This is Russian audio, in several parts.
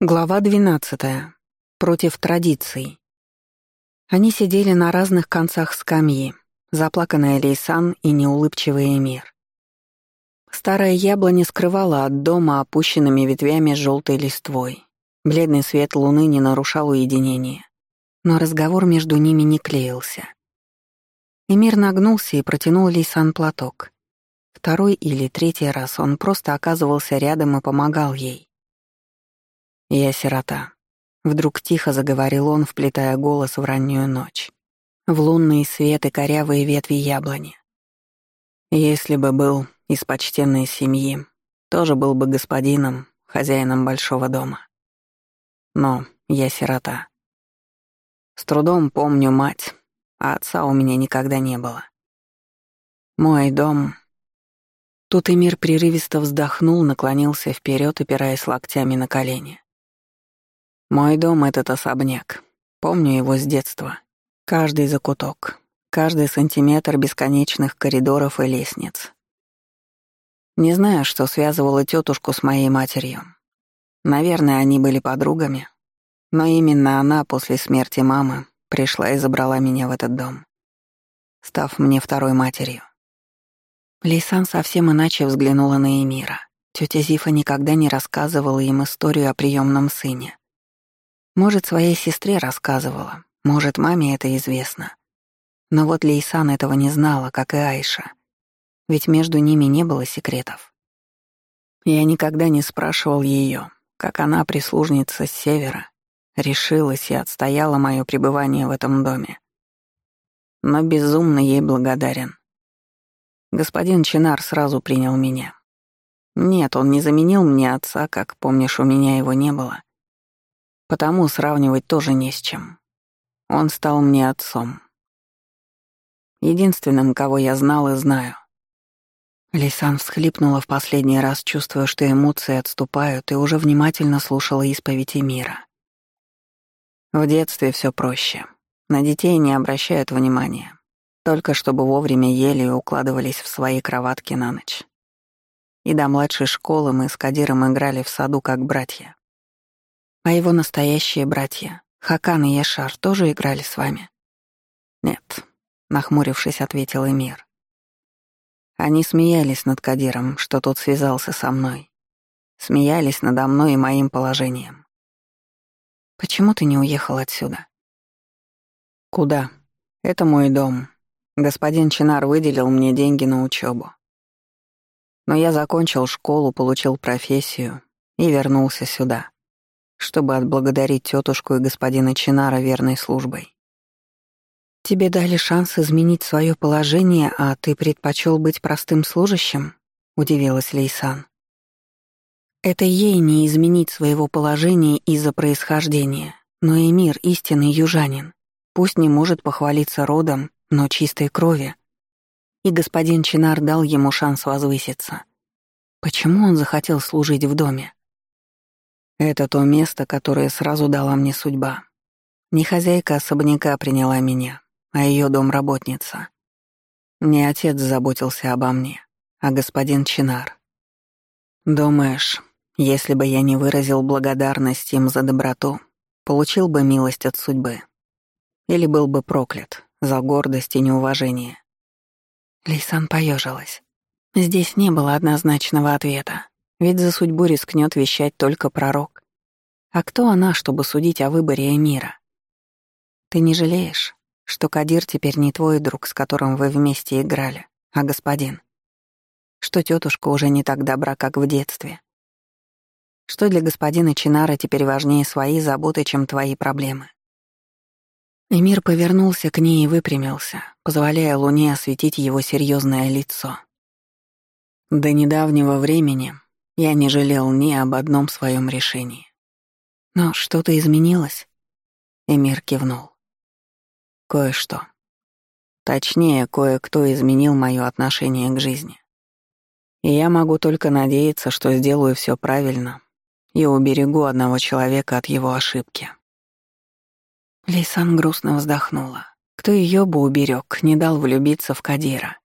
Глава 12. Против традиций. Они сидели на разных концах скамьи, заплаканная Лейсан и неулыбчивый Эмир. Старая яблоня скрывала от дома опущенными ветвями желтой листвой. Бледный свет луны не нарушал уединение. Но разговор между ними не клеился. Эмир нагнулся и протянул Лейсан платок. Второй или третий раз он просто оказывался рядом и помогал ей. «Я сирота», — вдруг тихо заговорил он, вплетая голос в раннюю ночь. В лунный свет и корявые ветви яблони. «Если бы был из почтенной семьи, тоже был бы господином, хозяином большого дома. Но я сирота. С трудом помню мать, а отца у меня никогда не было. Мой дом...» Тут Эмир прерывисто вздохнул, наклонился вперед, опираясь локтями на колени. Мой дом — этот особняк. Помню его с детства. Каждый закуток, каждый сантиметр бесконечных коридоров и лестниц. Не знаю, что связывало тетушку с моей матерью. Наверное, они были подругами. Но именно она после смерти мамы пришла и забрала меня в этот дом, став мне второй матерью. Лейсан совсем иначе взглянула на Эмира. Тетя Зифа никогда не рассказывала им историю о приемном сыне. Может, своей сестре рассказывала, может, маме это известно. Но вот Лейсан этого не знала, как и Айша. Ведь между ними не было секретов. Я никогда не спрашивал ее, как она, прислужница с севера, решилась и отстояла мое пребывание в этом доме. Но безумно ей благодарен. Господин Чинар сразу принял меня. Нет, он не заменил мне отца, как, помнишь, у меня его не было. Потому сравнивать тоже не с чем. Он стал мне отцом. Единственным, кого я знал и знаю. Лисан всхлипнула в последний раз, чувствуя, что эмоции отступают, и уже внимательно слушала исповеди мира. В детстве все проще. На детей не обращают внимания. Только чтобы вовремя ели и укладывались в свои кроватки на ночь. И до младшей школы мы с Кадиром играли в саду как братья. А его настоящие братья, Хакан и Яшар, тоже играли с вами? Нет, нахмурившись, ответил Эмир. Они смеялись над Кадиром, что тот связался со мной. Смеялись надо мной и моим положением. Почему ты не уехал отсюда? Куда? Это мой дом. Господин Чинар выделил мне деньги на учебу. Но я закончил школу, получил профессию и вернулся сюда чтобы отблагодарить тетушку и господина Чинара верной службой. Тебе дали шанс изменить свое положение, а ты предпочел быть простым служащим? удивилась Лейсан. Это ей не изменить своего положения из-за происхождения, но и мир истинный южанин. Пусть не может похвалиться родом, но чистой крови. И господин Чинар дал ему шанс возвыситься. Почему он захотел служить в доме? Это то место, которое сразу дала мне судьба. Не хозяйка особняка приняла меня, а ее домработница. Не отец заботился обо мне, а господин Чинар. Думаешь, если бы я не выразил благодарность им за доброту, получил бы милость от судьбы? Или был бы проклят за гордость и неуважение? Лейсан поежилась. Здесь не было однозначного ответа. Ведь за судьбу рискнет вещать только пророк. А кто она, чтобы судить о выборе Эмира? Ты не жалеешь, что Кадир теперь не твой друг, с которым вы вместе играли, а господин? Что тетушка уже не так добра, как в детстве? Что для господина Чинара теперь важнее свои заботы, чем твои проблемы? Эмир повернулся к ней и выпрямился, позволяя луне осветить его серьезное лицо. До недавнего времени я не жалел ни об одном своем решении. Но что-то изменилось? Эмир кивнул. Кое-что. Точнее, кое-кто изменил мое отношение к жизни. И я могу только надеяться, что сделаю все правильно и уберегу одного человека от его ошибки. Лейсан грустно вздохнула. Кто ее бы уберег, не дал влюбиться в Кадира.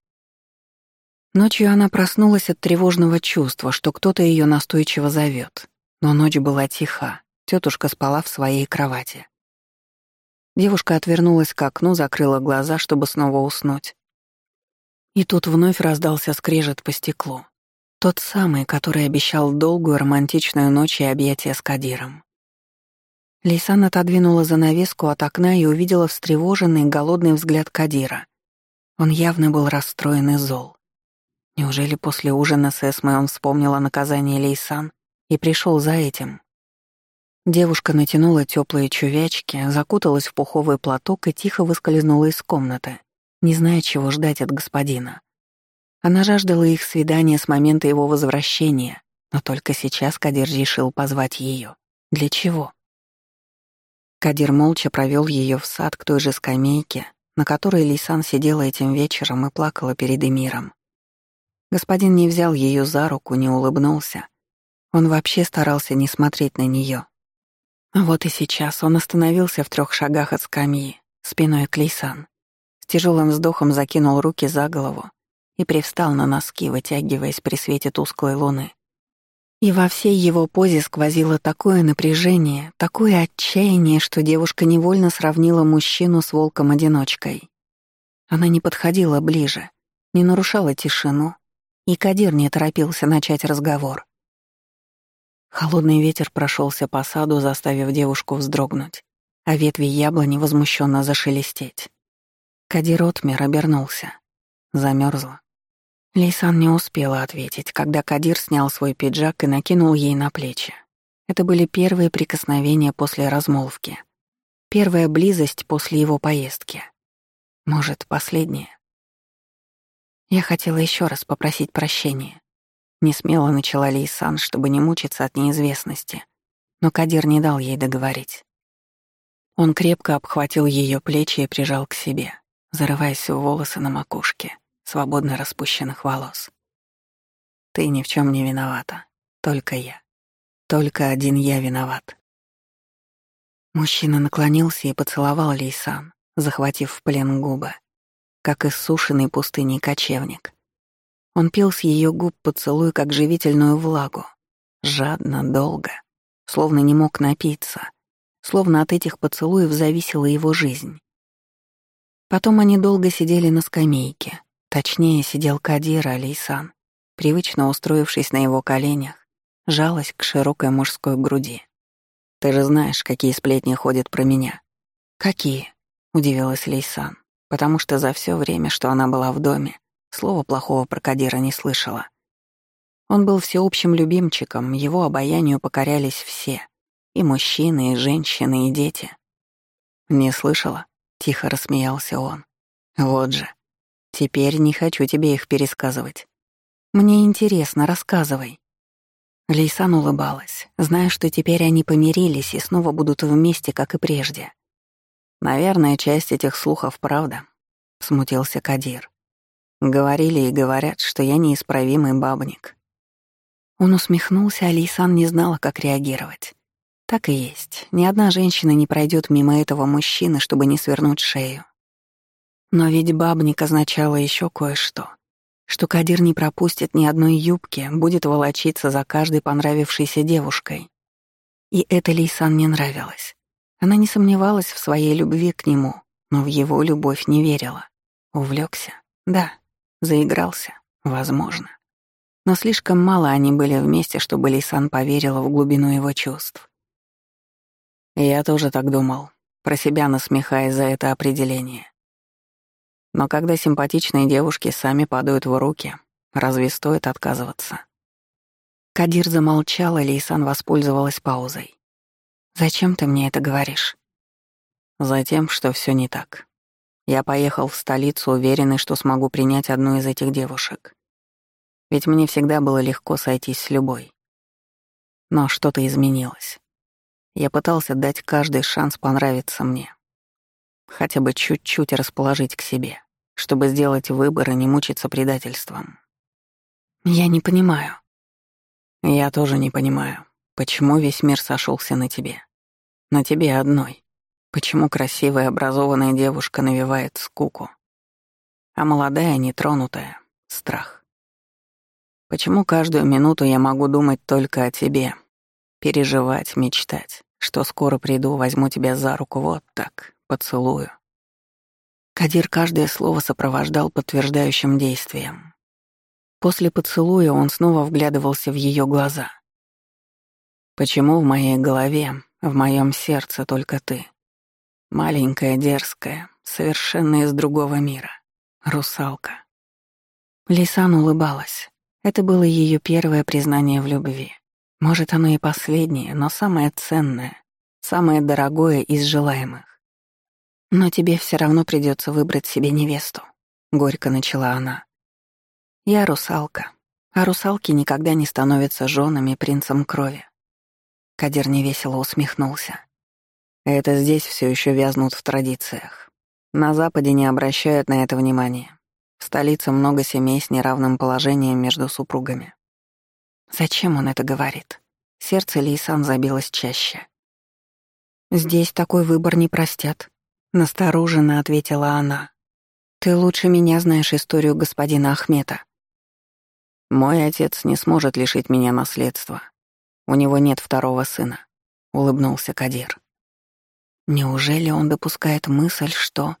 Ночью она проснулась от тревожного чувства, что кто-то ее настойчиво зовет. Но ночь была тиха, Тетушка спала в своей кровати. Девушка отвернулась к окну, закрыла глаза, чтобы снова уснуть. И тут вновь раздался скрежет по стеклу. Тот самый, который обещал долгую романтичную ночь и объятия с Кадиром. Лейсан отодвинула занавеску от окна и увидела встревоженный, голодный взгляд Кадира. Он явно был расстроен и зол. Неужели после ужина с Эсмой он вспомнил о наказании Лейсан и пришел за этим? Девушка натянула теплые чувячки, закуталась в пуховый платок и тихо выскользнула из комнаты, не зная, чего ждать от господина. Она жаждала их свидания с момента его возвращения, но только сейчас Кадир решил позвать ее. Для чего? Кадир молча провел ее в сад к той же скамейке, на которой Лисан сидела этим вечером и плакала перед Эмиром. Господин не взял ее за руку, не улыбнулся. Он вообще старался не смотреть на нее, вот и сейчас он остановился в трех шагах от скамьи, спиной к Лейсан. С тяжелым вздохом закинул руки за голову и привстал на носки, вытягиваясь при свете тусклой луны. И во всей его позе сквозило такое напряжение, такое отчаяние, что девушка невольно сравнила мужчину с волком-одиночкой. Она не подходила ближе, не нарушала тишину, и Кадир не торопился начать разговор. Холодный ветер прошелся по саду, заставив девушку вздрогнуть, а ветви яблони возмущенно зашелестеть. Кадир отмер, обернулся. Замерзла. Лейсан не успела ответить, когда Кадир снял свой пиджак и накинул ей на плечи. Это были первые прикосновения после размолвки. Первая близость после его поездки. Может, последняя. Я хотела еще раз попросить прощения. Не смело начала Лейсан, чтобы не мучиться от неизвестности. Но Кадир не дал ей договорить. Он крепко обхватил ее плечи и прижал к себе, зарываясь в волосы на макушке, свободно распущенных волос. «Ты ни в чем не виновата. Только я. Только один я виноват». Мужчина наклонился и поцеловал Лейсан, захватив в плен губы, как иссушенный пустыней кочевник. Он пил с ее губ поцелуй, как живительную влагу. Жадно, долго. Словно не мог напиться. Словно от этих поцелуев зависела его жизнь. Потом они долго сидели на скамейке. Точнее, сидел Кадир Алейсан, привычно устроившись на его коленях, жалась к широкой мужской груди. «Ты же знаешь, какие сплетни ходят про меня». «Какие?» — удивилась Лейсан, потому что за все время, что она была в доме, Слова плохого про Кадира не слышала. Он был всеобщим любимчиком, его обаянию покорялись все. И мужчины, и женщины, и дети. «Не слышала?» — тихо рассмеялся он. «Вот же. Теперь не хочу тебе их пересказывать. Мне интересно, рассказывай». Лейсан улыбалась, зная, что теперь они помирились и снова будут вместе, как и прежде. «Наверное, часть этих слухов правда», — смутился Кадир. Говорили и говорят, что я неисправимый бабник. Он усмехнулся, а Лейсан не знала, как реагировать. Так и есть. Ни одна женщина не пройдет мимо этого мужчины, чтобы не свернуть шею. Но ведь бабник означало еще кое-что. Что Кадир не пропустит ни одной юбки, будет волочиться за каждой понравившейся девушкой. И это Лейсан не нравилось. Она не сомневалась в своей любви к нему, но в его любовь не верила. Увлекся. Да, Заигрался? Возможно. Но слишком мало они были вместе, чтобы Лисан поверила в глубину его чувств. Я тоже так думал, про себя насмехаясь за это определение. Но когда симпатичные девушки сами падают в руки, разве стоит отказываться? Кадир замолчал, и Лейсан воспользовалась паузой. «Зачем ты мне это говоришь?» «Затем, что все не так. Я поехал в столицу, уверенный, что смогу принять одну из этих девушек. Ведь мне всегда было легко сойтись с любой. Но что-то изменилось. Я пытался дать каждый шанс понравиться мне. Хотя бы чуть-чуть расположить к себе, чтобы сделать выбор и не мучиться предательством. Я не понимаю. Я тоже не понимаю, почему весь мир сошелся на тебе. На тебе одной. Почему красивая образованная девушка навевает скуку, а молодая, нетронутая — страх? Почему каждую минуту я могу думать только о тебе, переживать, мечтать, что скоро приду, возьму тебя за руку вот так, поцелую. Кадир каждое слово сопровождал подтверждающим действием. После поцелуя он снова вглядывался в ее глаза. «Почему в моей голове, в моем сердце только ты? Маленькая, дерзкая, совершенно из другого мира. Русалка». Лисан улыбалась. Это было ее первое признание в любви. Может, оно и последнее, но самое ценное, самое дорогое из желаемых. «Но тебе все равно придется выбрать себе невесту», — горько начала она. «Я русалка, а русалки никогда не становятся женами принцем крови». Кадир невесело усмехнулся. «Это здесь все еще вязнут в традициях. На Западе не обращают на это внимания. В столице много семей с неравным положением между супругами. Зачем он это говорит? Сердце Лейсан забилось чаще. «Здесь такой выбор не простят», — настороженно ответила она. «Ты лучше меня знаешь историю господина Ахмета». «Мой отец не сможет лишить меня наследства. У него нет второго сына», — улыбнулся Кадир. Неужели он допускает мысль, что...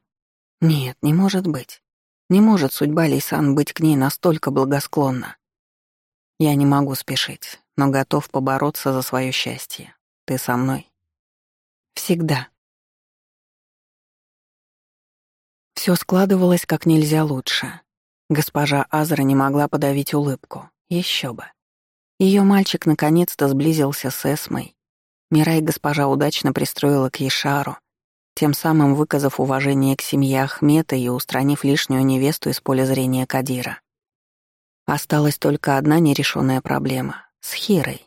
Нет, не может быть. Не может судьба Лейсан быть к ней настолько благосклонна. Я не могу спешить, но готов побороться за свое счастье. Ты со мной? Всегда. Все складывалось как нельзя лучше. Госпожа Азра не могла подавить улыбку. Еще бы. Ее мальчик наконец-то сблизился с Эсмой. Мирай госпожа удачно пристроила к Ешару, тем самым выказав уважение к семье Ахмета и устранив лишнюю невесту из поля зрения Кадира. Осталась только одна нерешенная проблема — с Хирой.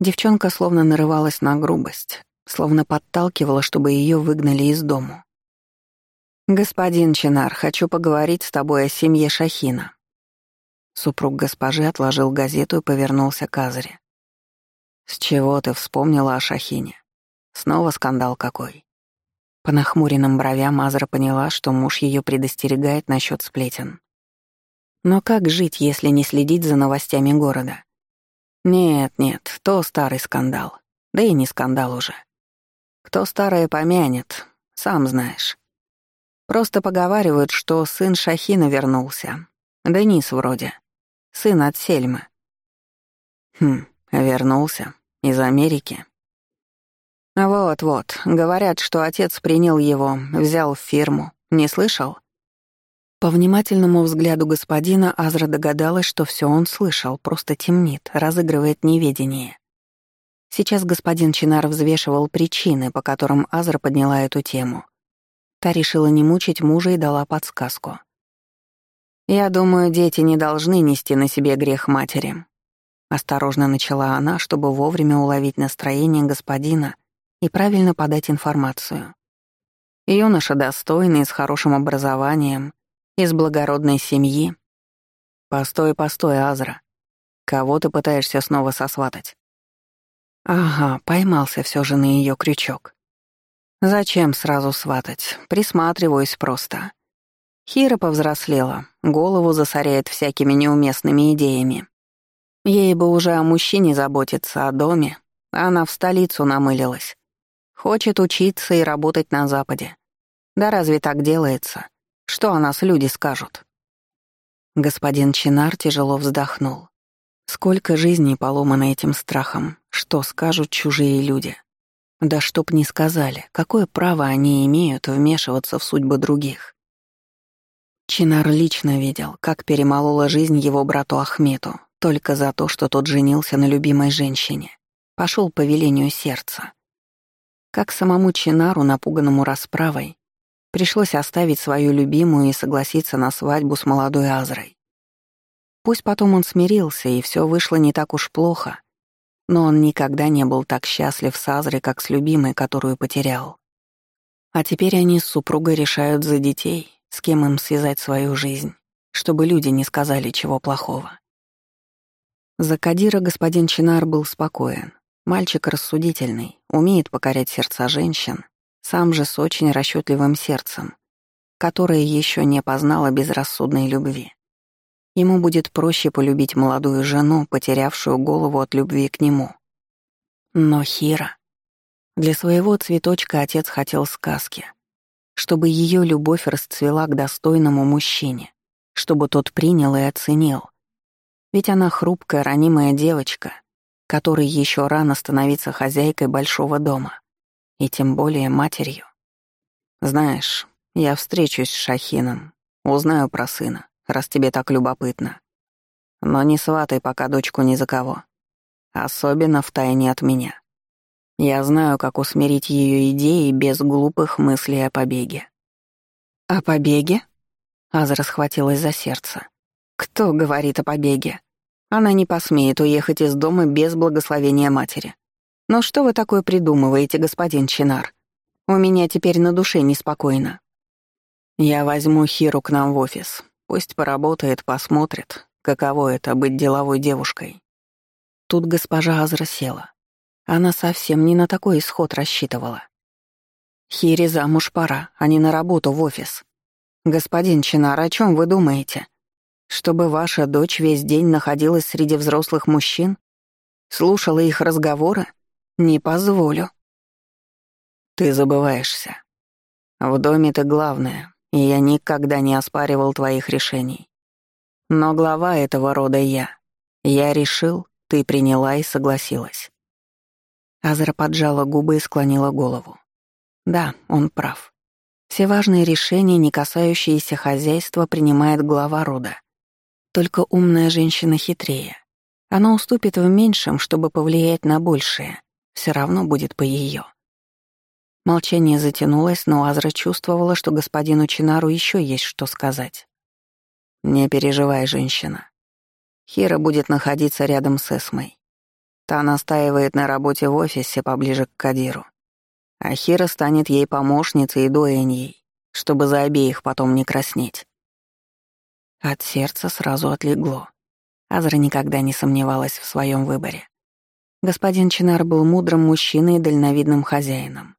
Девчонка словно нарывалась на грубость, словно подталкивала, чтобы ее выгнали из дому. «Господин Чинар, хочу поговорить с тобой о семье Шахина». Супруг госпожи отложил газету и повернулся к Азре. «С чего ты вспомнила о Шахине? Снова скандал какой?» По нахмуренным бровям Азра поняла, что муж ее предостерегает насчет сплетен. Но как жить, если не следить за новостями города? Нет, нет, то старый скандал. Да и не скандал уже. Кто старое помянет, сам знаешь. Просто поговаривают, что сын Шахина вернулся. Денис вроде. Сын от Сельмы. Хм, вернулся. Из Америки. «Вот-вот, говорят, что отец принял его, взял в фирму. Не слышал?» По внимательному взгляду господина Азра догадалась, что все он слышал, просто темнит, разыгрывает неведение. Сейчас господин Чинар взвешивал причины, по которым Азра подняла эту тему. Та решила не мучить мужа и дала подсказку. «Я думаю, дети не должны нести на себе грех матери», — осторожно начала она, чтобы вовремя уловить настроение господина и правильно подать информацию. Юноша достойный, с хорошим образованием, из благородной семьи. Постой, постой, Азра. Кого ты пытаешься снова сосватать? Ага, поймался все же на ее крючок. Зачем сразу сватать? Присматриваюсь просто. Хира повзрослела, голову засоряет всякими неуместными идеями. Ей бы уже о мужчине заботиться, о доме. Она в столицу намылилась. Хочет учиться и работать на Западе. Да разве так делается? Что о нас люди скажут?» Господин Чинар тяжело вздохнул. Сколько жизней поломано этим страхом, что скажут чужие люди. Да чтоб не сказали, какое право они имеют вмешиваться в судьбы других. Чинар лично видел, как перемолола жизнь его брату Ахмету только за то, что тот женился на любимой женщине. Пошел по велению сердца. Как самому Чинару, напуганному расправой, пришлось оставить свою любимую и согласиться на свадьбу с молодой Азрой. Пусть потом он смирился, и все вышло не так уж плохо, но он никогда не был так счастлив с Азрой, как с любимой, которую потерял. А теперь они с супругой решают за детей, с кем им связать свою жизнь, чтобы люди не сказали чего плохого. За Кадира господин Чинар был спокоен. Мальчик рассудительный, умеет покорять сердца женщин, сам же с очень расчетливым сердцем, которое еще не познало безрассудной любви. Ему будет проще полюбить молодую жену, потерявшую голову от любви к нему. Но Хира... Для своего цветочка отец хотел сказки. Чтобы ее любовь расцвела к достойному мужчине, чтобы тот принял и оценил. Ведь она хрупкая, ранимая девочка, которой еще рано становиться хозяйкой большого дома, и тем более матерью. Знаешь, я встречусь с Шахином, узнаю про сына, раз тебе так любопытно. Но не сватай пока дочку ни за кого. Особенно в тайне от меня. Я знаю, как усмирить ее идеи без глупых мыслей о побеге. «О побеге?» Азра схватилась за сердце. «Кто говорит о побеге? Она не посмеет уехать из дома без благословения матери. Но что вы такое придумываете, господин Чинар? У меня теперь на душе неспокойно». «Я возьму Хиру к нам в офис. Пусть поработает, посмотрит, каково это — быть деловой девушкой». Тут госпожа Азра села. Она совсем не на такой исход рассчитывала. Хире замуж пора, а не на работу в офис. Господин Чинар, о чем вы думаете? Чтобы ваша дочь весь день находилась среди взрослых мужчин? Слушала их разговоры? Не позволю. Ты забываешься. В доме ты главная, и я никогда не оспаривал твоих решений. Но глава этого рода я. Я решил, ты приняла и согласилась. Азра поджала губы и склонила голову. Да, он прав. Все важные решения, не касающиеся хозяйства, принимает глава рода. Только умная женщина хитрее. Она уступит в меньшем, чтобы повлиять на большее. Все равно будет по ее. Молчание затянулось, но Азра чувствовала, что господину Чинару еще есть что сказать. «Не переживай, женщина. Хира будет находиться рядом с Эсмой. Та настаивает на работе в офисе поближе к Кадиру. А Хира станет ей помощницей и дуэньей, чтобы за обеих потом не краснеть. От сердца сразу отлегло. Азра никогда не сомневалась в своем выборе. Господин Чинар был мудрым мужчиной и дальновидным хозяином.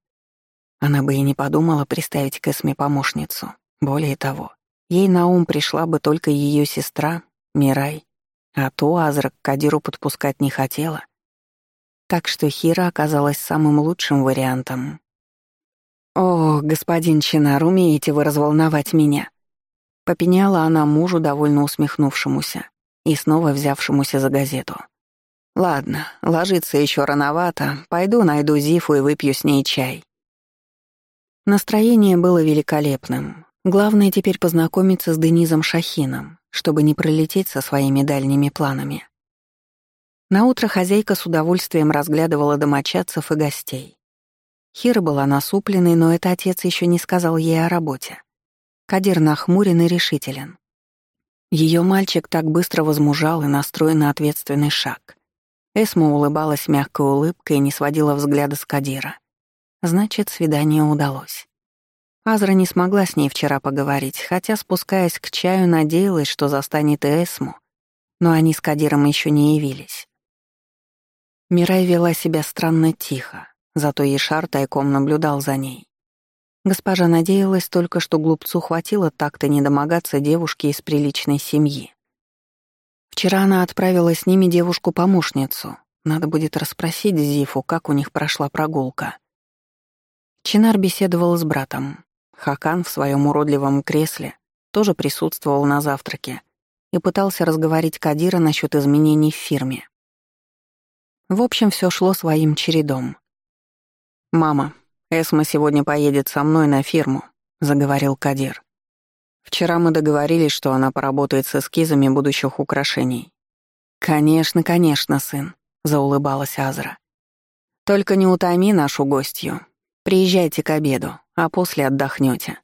Она бы и не подумала приставить к Эсме помощницу. Более того, ей на ум пришла бы только ее сестра, Мирай, а то Азра к Кадиру подпускать не хотела — так что Хира оказалась самым лучшим вариантом. «О, господин Чинар, умеете вы разволновать меня!» Попеняла она мужу, довольно усмехнувшемуся и снова взявшемуся за газету. «Ладно, ложиться еще рановато, пойду найду Зифу и выпью с ней чай». Настроение было великолепным. Главное теперь познакомиться с Денизом Шахином, чтобы не пролететь со своими дальними планами. Наутро хозяйка с удовольствием разглядывала домочадцев и гостей. Хира была насупленной, но это отец еще не сказал ей о работе. Кадир нахмурен и решителен. Ее мальчик так быстро возмужал и настроен на ответственный шаг. Эсма улыбалась мягкой улыбкой и не сводила взгляда с Кадира. Значит, свидание удалось. Азра не смогла с ней вчера поговорить, хотя, спускаясь к чаю, надеялась, что застанет и Эсму, но они с Кадиром еще не явились. Мирай вела себя странно тихо, зато Ешар тайком наблюдал за ней. Госпожа надеялась только, что глупцу хватило так-то не домогаться девушке из приличной семьи. Вчера она отправила с ними девушку-помощницу. Надо будет расспросить Зифу, как у них прошла прогулка. Чинар беседовал с братом. Хакан в своем уродливом кресле тоже присутствовал на завтраке и пытался разговорить Кадира насчет изменений в фирме. В общем, все шло своим чередом. «Мама, Эсма сегодня поедет со мной на фирму», — заговорил Кадир. «Вчера мы договорились, что она поработает с эскизами будущих украшений». «Конечно, конечно, сын», — заулыбалась Азра. «Только не утоми нашу гостью. Приезжайте к обеду, а после отдохнете.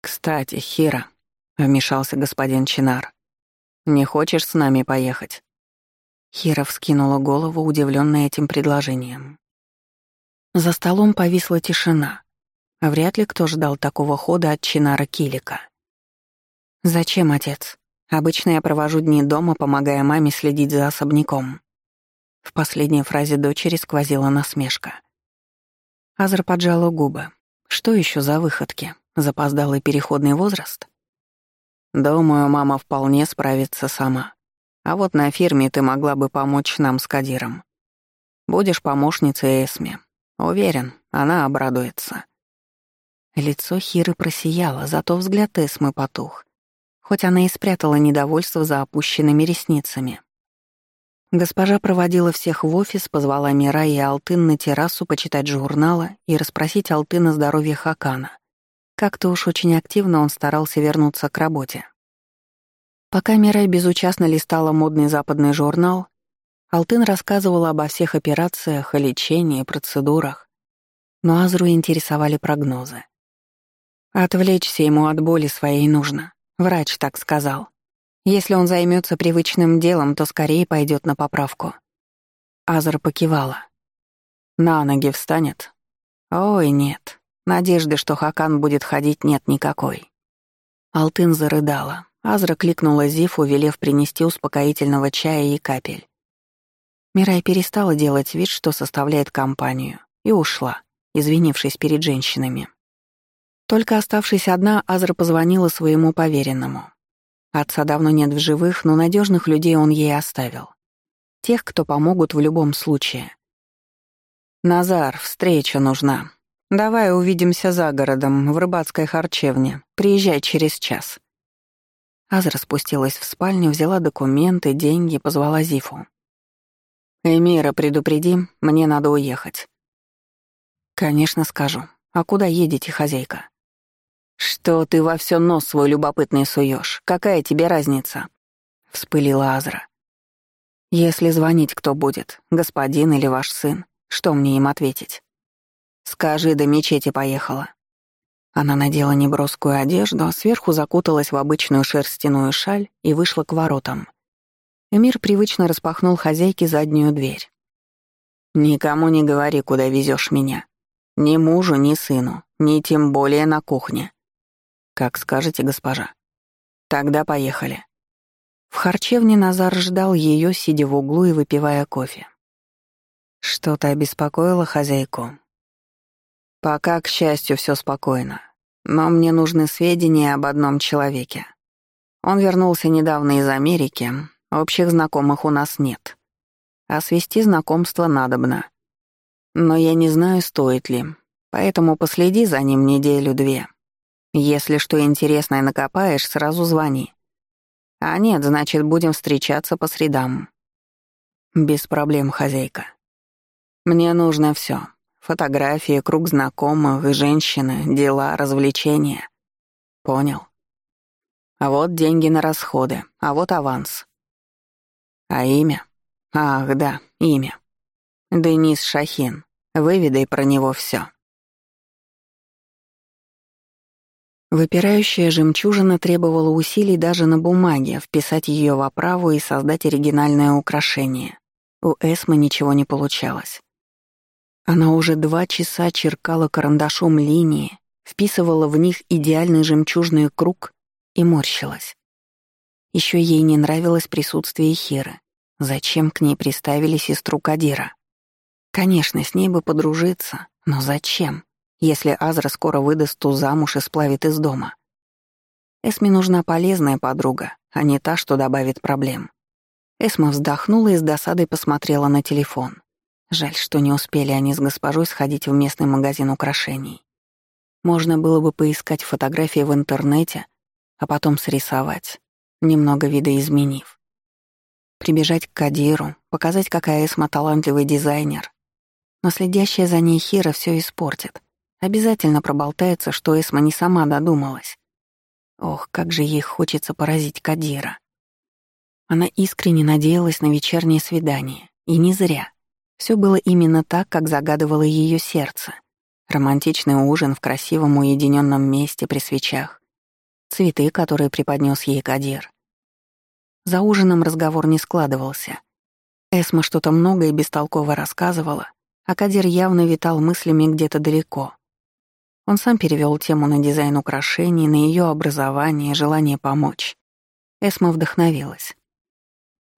«Кстати, Хира», — вмешался господин Чинар, — «не хочешь с нами поехать?» Хира вскинула голову, удивленная этим предложением. За столом повисла тишина. Вряд ли кто ждал такого хода от Чинара Килика. «Зачем, отец? Обычно я провожу дни дома, помогая маме следить за особняком». В последней фразе дочери сквозила насмешка. Азра поджала губы. Что еще за выходки? Запоздалый переходный возраст? Думаю, мама вполне справится сама. А вот на фирме ты могла бы помочь нам с Кадиром. Будешь помощницей Эсме. Уверен, она обрадуется. Лицо Хиры просияло, зато взгляд Эсмы потух, хоть она и спрятала недовольство за опущенными ресницами. Госпожа проводила всех в офис, позвала Мира и Алтын на террасу почитать журналы и расспросить Алтына здоровье Хакана. Как-то уж очень активно он старался вернуться к работе. Пока Мирай безучастно листала модный западный журнал, Алтын рассказывала обо всех операциях, о лечении, процедурах. Но Азру интересовали прогнозы. Отвлечься ему от боли своей нужно. Врач так сказал. Если он займется привычным делом, то скорее пойдет на поправку. Азра покивала. На ноги встанет? Ой, нет. Надежды, что Хакан будет ходить, нет никакой. Алтын зарыдала. Азра кликнула Зифу, велев принести успокоительного чая и капель. Мирай перестала делать вид, что составляет компанию, и ушла, извинившись перед женщинами. Только оставшись одна, Азра позвонила своему поверенному. Отца давно нет в живых, но надежных людей он ей оставил. Тех, кто помогут в любом случае. «Назар, встреча нужна. Давай увидимся за городом, в рыбацкой харчевне. Приезжай через час». Азра спустилась в спальню, взяла документы, деньги, позвала Зифу. «Эмира, предупреди, мне надо уехать». «Конечно, скажу. А куда едете, хозяйка?» «Что ты во все нос свой любопытный суешь? Какая тебе разница?» — вспылила Азра. «Если звонить кто будет, господин или ваш сын, что мне им ответить?» «Скажи, до мечети поехала». Она надела неброскую одежду, а сверху закуталась в обычную шерстяную шаль и вышла к воротам. Эмир привычно распахнул хозяйке заднюю дверь. «Никому не говори, куда везешь меня. Ни мужу, ни сыну, ни тем более на кухне. «Как скажете, госпожа». «Тогда поехали». В харчевне Назар ждал ее, сидя в углу и выпивая кофе. Что-то обеспокоило хозяйку. Пока, к счастью, все спокойно. Но мне нужны сведения об одном человеке. Он вернулся недавно из Америки, общих знакомых у нас нет. А свести знакомство надобно. Но я не знаю, стоит ли, поэтому последи за ним неделю-две. Если что интересное накопаешь, сразу звони. А нет, значит, будем встречаться по средам. Без проблем, хозяйка. Мне нужно все: Фотографии, круг знакомых, женщины, дела, развлечения. Понял. А вот деньги на расходы, а вот аванс. А имя? Ах, да, имя. Денис Шахин. Выведай про него все. Выпирающая жемчужина требовала усилий даже на бумаге, вписать ее в оправу и создать оригинальное украшение. У Эсмы ничего не получалось. Она уже два часа черкала карандашом линии, вписывала в них идеальный жемчужный круг и морщилась. Еще ей не нравилось присутствие Хиры. Зачем к ней приставили сестру Кадира? Конечно, с ней бы подружиться, но зачем? если Азра скоро выдаст ту замуж и сплавит из дома. Эсме нужна полезная подруга, а не та, что добавит проблем. Эсма вздохнула и с досадой посмотрела на телефон. Жаль, что не успели они с госпожой сходить в местный магазин украшений. Можно было бы поискать фотографии в интернете, а потом срисовать, немного видоизменив. Прибежать к Кадиру, показать, какая Эсма талантливый дизайнер. Но следящая за ней Хира все испортит — Обязательно проболтается, что Эсма не сама додумалась. Ох, как же ей хочется поразить Кадира. Она искренне надеялась на вечернее свидание. И не зря. Все было именно так, как загадывало ее сердце. Романтичный ужин в красивом уединенном месте при свечах. Цветы, которые преподнес ей Кадир. За ужином разговор не складывался. Эсма что-то много и бестолково рассказывала, а Кадир явно витал мыслями где-то далеко. Он сам перевел тему на дизайн украшений, на ее образование, желание помочь. Эсма вдохновилась.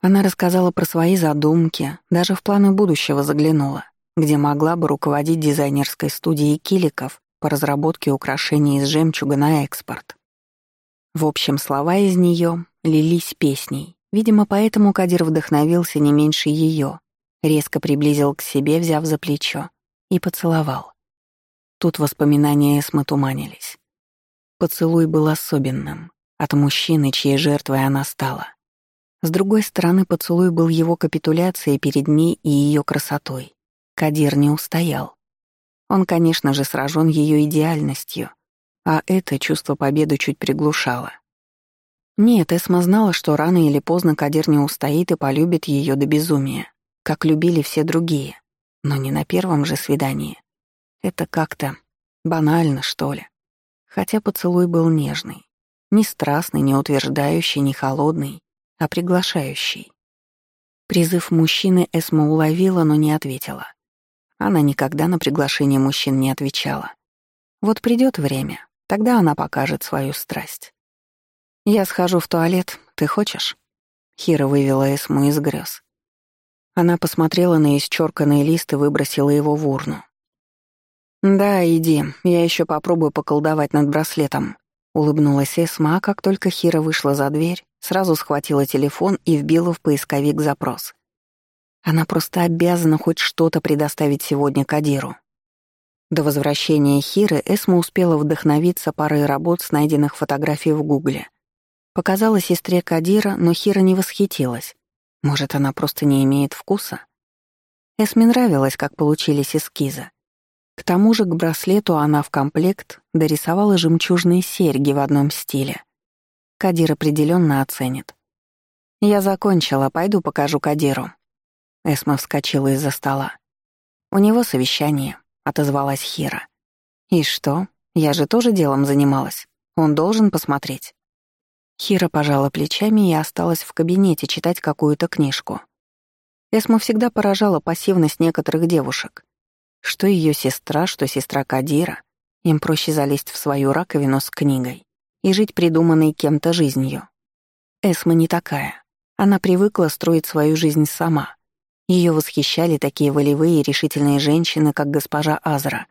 Она рассказала про свои задумки, даже в планы будущего заглянула, где могла бы руководить дизайнерской студией киликов по разработке украшений из жемчуга на экспорт. В общем, слова из нее лились песней. Видимо, поэтому Кадир вдохновился не меньше ее, резко приблизил к себе, взяв за плечо, и поцеловал. Тут воспоминания Эсмы туманились. Поцелуй был особенным, от мужчины, чьей жертвой она стала. С другой стороны, поцелуй был его капитуляцией перед ней и ее красотой. Кадир не устоял. Он, конечно же, сражен ее идеальностью, а это чувство победы чуть приглушало. Нет, Эсма знала, что рано или поздно Кадир не устоит и полюбит ее до безумия, как любили все другие, но не на первом же свидании. Это как-то банально, что ли. Хотя поцелуй был нежный, не страстный, не утверждающий, не холодный, а приглашающий. Призыв мужчины Эсма уловила, но не ответила. Она никогда на приглашение мужчин не отвечала. Вот придет время, тогда она покажет свою страсть. «Я схожу в туалет, ты хочешь?» Хира вывела Эсму из грез. Она посмотрела на исчерканный лист и выбросила его в урну. «Да, иди, я еще попробую поколдовать над браслетом», — улыбнулась Эсма, а как только Хира вышла за дверь, сразу схватила телефон и вбила в поисковик запрос. Она просто обязана хоть что-то предоставить сегодня Кадиру. До возвращения Хиры Эсма успела вдохновиться парой работ с найденных фотографий в Гугле. Показала сестре Кадира, но Хира не восхитилась. Может, она просто не имеет вкуса? Эсме нравилось, как получились эскизы. К тому же к браслету она в комплект дорисовала жемчужные серьги в одном стиле. Кадир определенно оценит. «Я закончила, пойду покажу Кадиру». Эсма вскочила из-за стола. «У него совещание», — отозвалась Хира. «И что? Я же тоже делом занималась. Он должен посмотреть». Хира пожала плечами и осталась в кабинете читать какую-то книжку. Эсму всегда поражала пассивность некоторых девушек. Что ее сестра, что сестра Кадира, им проще залезть в свою раковину с книгой и жить придуманной кем-то жизнью. Эсма не такая. Она привыкла строить свою жизнь сама. Ее восхищали такие волевые и решительные женщины, как госпожа Азра.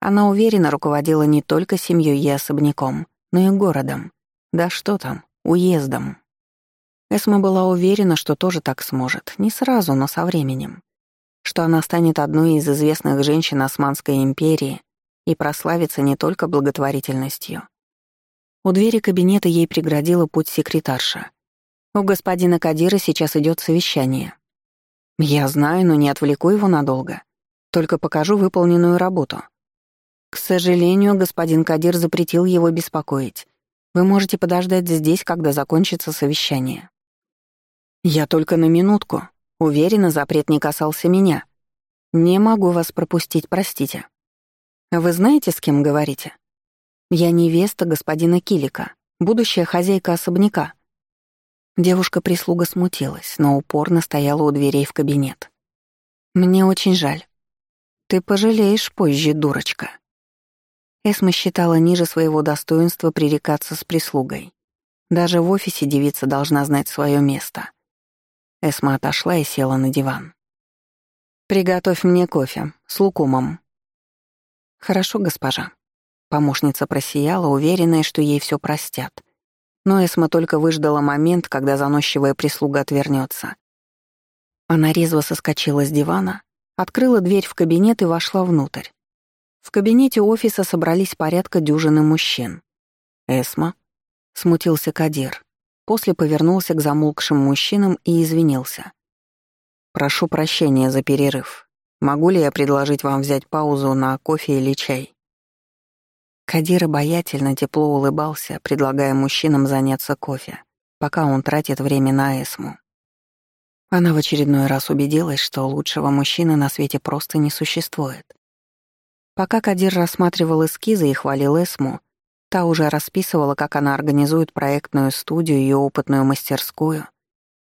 Она уверенно руководила не только семьей и особняком, но и городом. Да что там, уездом. Эсма была уверена, что тоже так сможет, не сразу, но со временем. Что она станет одной из известных женщин Османской империи и прославится не только благотворительностью. У двери кабинета ей преградила путь секретарша. «У господина Кадира сейчас идет совещание». «Я знаю, но не отвлеку его надолго. Только покажу выполненную работу». К сожалению, господин Кадир запретил его беспокоить. Вы можете подождать здесь, когда закончится совещание. Я только на минутку. Уверена, запрет не касался меня. Не могу вас пропустить, простите. Вы знаете, с кем говорите? Я невеста господина Килика, будущая хозяйка особняка. Девушка-прислуга смутилась, но упорно стояла у дверей в кабинет. Мне очень жаль. Ты пожалеешь позже, дурочка. Эсма считала ниже своего достоинства пререкаться с прислугой. Даже в офисе девица должна знать свое место. Эсма отошла и села на диван. «Приготовь мне кофе с лукумом». «Хорошо, госпожа». Помощница просияла, уверенная, что ей все простят. Но Эсма только выждала момент, когда заносчивая прислуга отвернется. Она резво соскочила с дивана, открыла дверь в кабинет и вошла внутрь. В кабинете офиса собрались порядка дюжины мужчин. «Эсма?» — смутился Кадир. После повернулся к замолкшим мужчинам и извинился. «Прошу прощения за перерыв. Могу ли я предложить вам взять паузу на кофе или чай?» Кадир обаятельно тепло улыбался, предлагая мужчинам заняться кофе, пока он тратит время на Эсму. Она в очередной раз убедилась, что лучшего мужчины на свете просто не существует. Пока Кадир рассматривал эскизы и хвалил Эсму, та уже расписывала, как она организует проектную студию и опытную мастерскую.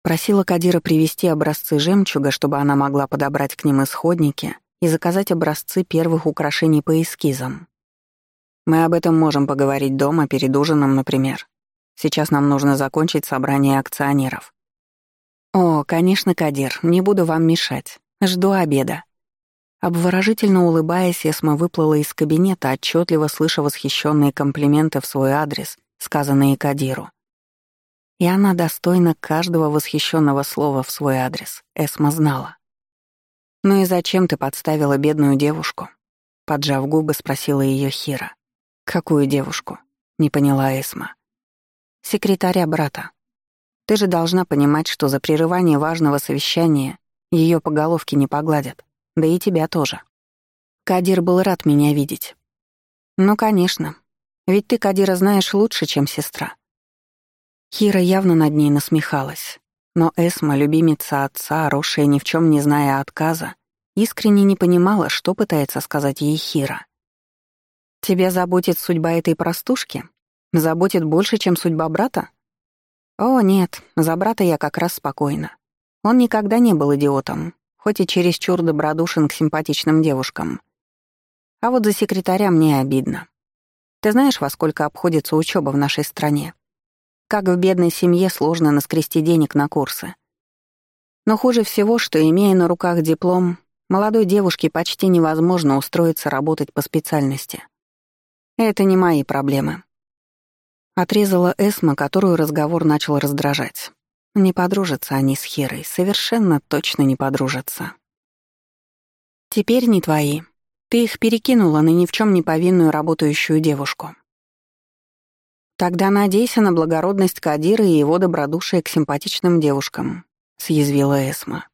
Просила Кадира привезти образцы жемчуга, чтобы она могла подобрать к ним исходники и заказать образцы первых украшений по эскизам. Мы об этом можем поговорить дома, перед ужином, например. Сейчас нам нужно закончить собрание акционеров. О, конечно, Кадир, не буду вам мешать. Жду обеда. Обворожительно улыбаясь, Эсма выплыла из кабинета, отчетливо слыша восхищенные комплименты в свой адрес, сказанные Кадиру. И она достойна каждого восхищенного слова в свой адрес, Эсма знала. «Ну и зачем ты подставила бедную девушку?» Поджав губы, спросила ее Хира. «Какую девушку?» — не поняла Эсма. «Секретаря брата. Ты же должна понимать, что за прерывание важного совещания ее по головке не погладят. Да и тебя тоже». Кадир был рад меня видеть. «Ну, конечно. Ведь ты Кадира знаешь лучше, чем сестра». Хира явно над ней насмехалась. Но Эсма, любимица отца, росшая ни в чем не зная отказа, искренне не понимала, что пытается сказать ей Хира. «Тебя заботит судьба этой простушки? Заботит больше, чем судьба брата?» «О, нет, за брата я как раз спокойна. Он никогда не был идиотом, хоть и чересчур добродушен к симпатичным девушкам. А вот за секретаря мне обидно. Ты знаешь, во сколько обходится учеба в нашей стране? Как в бедной семье сложно наскрести денег на курсы. Но хуже всего, что, имея на руках диплом, молодой девушке почти невозможно устроиться работать по специальности. Это не мои проблемы. Отрезала Эсма, которую разговор начал раздражать. Не подружатся они с Херой, совершенно точно не подружатся. Теперь не твои. Ты их перекинула на ни в чем не повинную работающую девушку. «Тогда надейся на благородность Кадира и его добродушие к симпатичным девушкам», — съязвила Эсма.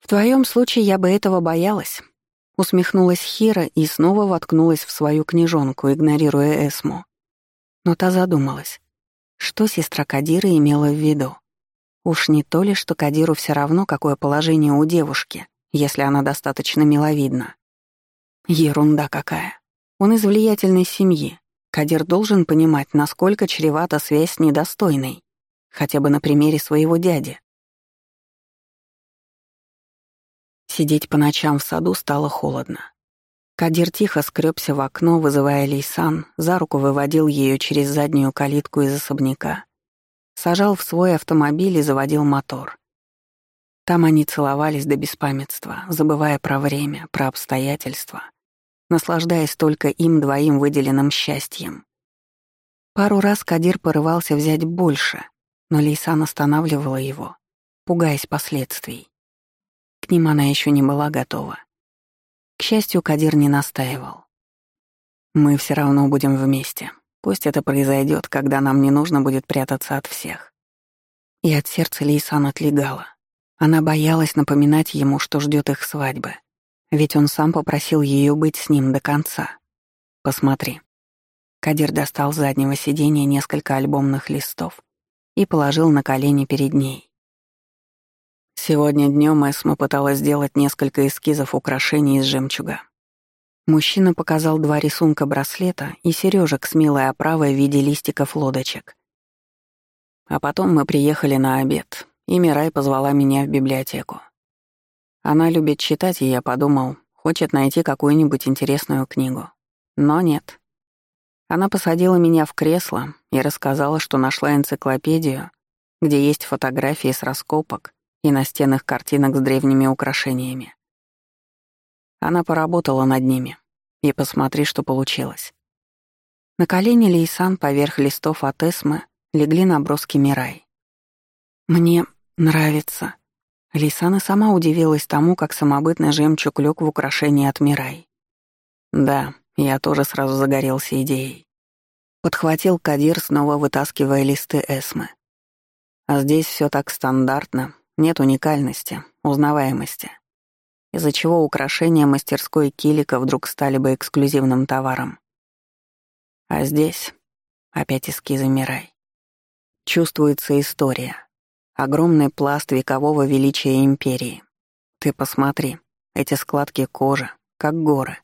«В твоем случае я бы этого боялась», — усмехнулась Хира и снова воткнулась в свою книжонку, игнорируя Эсму. Но та задумалась, что сестра Кадира имела в виду. Уж не то ли, что Кадиру все равно, какое положение у девушки, если она достаточно миловидна. Ерунда какая. Он из влиятельной семьи, Кадир должен понимать, насколько чревата связь недостойной, хотя бы на примере своего дяди. Сидеть по ночам в саду стало холодно. Кадир тихо скребся в окно, вызывая Лейсан, за руку выводил ее через заднюю калитку из особняка, сажал в свой автомобиль и заводил мотор. Там они целовались до беспамятства, забывая про время, про обстоятельства — наслаждаясь только им двоим выделенным счастьем. Пару раз Кадир порывался взять больше, но Лейсан останавливала его, пугаясь последствий. К ним она еще не была готова. К счастью, Кадир не настаивал. «Мы все равно будем вместе. Пусть это произойдет, когда нам не нужно будет прятаться от всех». И от сердца Лейсан отлегала. Она боялась напоминать ему, что ждет их свадьбы. Ведь он сам попросил ее быть с ним до конца. Посмотри. Кадир достал с заднего сиденья несколько альбомных листов и положил на колени перед ней. Сегодня днем Эсма пыталась сделать несколько эскизов украшений из жемчуга. Мужчина показал два рисунка браслета и сережек с милой оправой в виде листиков лодочек. А потом мы приехали на обед, и Мирай позвала меня в библиотеку. Она любит читать, и я подумал, хочет найти какую-нибудь интересную книгу. Но нет. Она посадила меня в кресло и рассказала, что нашла энциклопедию, где есть фотографии с раскопок и настенных картинок с древними украшениями. Она поработала над ними. И посмотри, что получилось. На колени Лейсан поверх листов от Эсмы легли наброски Мирай. «Мне нравится», Лисана сама удивилась тому, как самобытный жемчуг лег в украшение от Мирай. Да, я тоже сразу загорелся идеей. Подхватил Кадир, снова вытаскивая листы Эсмы. А здесь все так стандартно, нет уникальности, узнаваемости. Из-за чего украшения мастерской Килика вдруг стали бы эксклюзивным товаром. А здесь опять эскизы Мирай. Чувствуется история. Огромный пласт векового величия империи. Ты посмотри, эти складки кожи, как горы.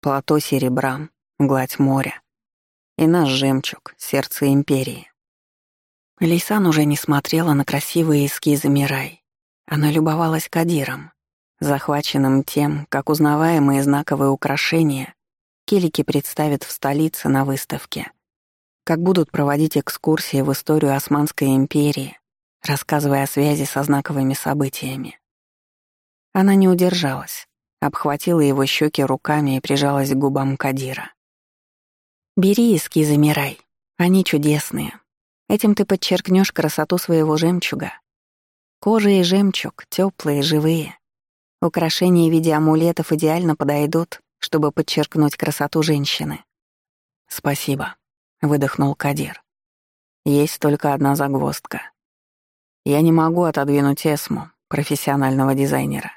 Плато серебра, гладь моря. И наш жемчуг, сердце империи. Лейсан уже не смотрела на красивые эскизы Мирай. Она любовалась Кадиром, захваченным тем, как узнаваемые знаковые украшения Килики представят в столице на выставке, как будут проводить экскурсии в историю Османской империи, рассказывая о связи со знаковыми событиями. Она не удержалась, обхватила его щеки руками и прижалась к губам Кадира. «Бери эскизы, Мирай. Они чудесные. Этим ты подчеркнешь красоту своего жемчуга. Кожа и жемчуг, теплые, живые. Украшения в виде амулетов идеально подойдут, чтобы подчеркнуть красоту женщины. «Спасибо», — выдохнул Кадир. «Есть только одна загвоздка. Я не могу отодвинуть Эсму, профессионального дизайнера,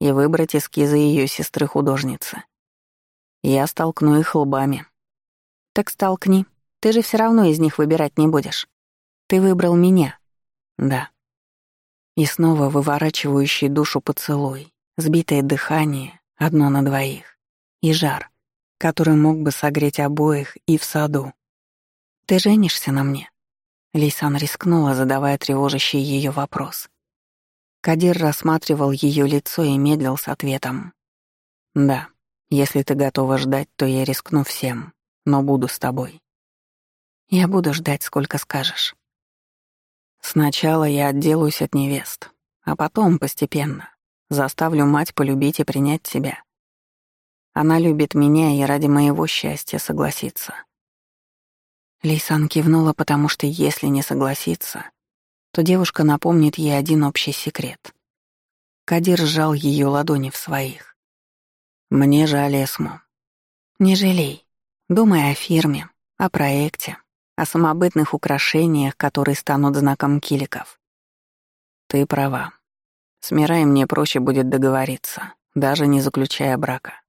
и выбрать эскизы ее сестры-художницы. Я столкну их лбами». «Так столкни. Ты же все равно из них выбирать не будешь. Ты выбрал меня». «Да». И снова выворачивающий душу поцелуй, сбитое дыхание, одно на двоих, и жар, который мог бы согреть обоих и в саду. «Ты женишься на мне?» Лейсан рискнула, задавая тревожащий ее вопрос. Кадир рассматривал ее лицо и медлил с ответом. «Да, если ты готова ждать, то я рискну всем, но буду с тобой». «Я буду ждать, сколько скажешь». «Сначала я отделаюсь от невест, а потом постепенно. Заставлю мать полюбить и принять тебя. Она любит меня и ради моего счастья согласится. Лейсан кивнула, потому что если не согласится, то девушка напомнит ей один общий секрет. Кадир сжал ее ладони в своих. «Мне жаль Эсму». «Не жалей. Думай о фирме, о проекте, о самобытных украшениях, которые станут знаком киликов». «Ты права. С Мирай мне проще будет договориться, даже не заключая брака.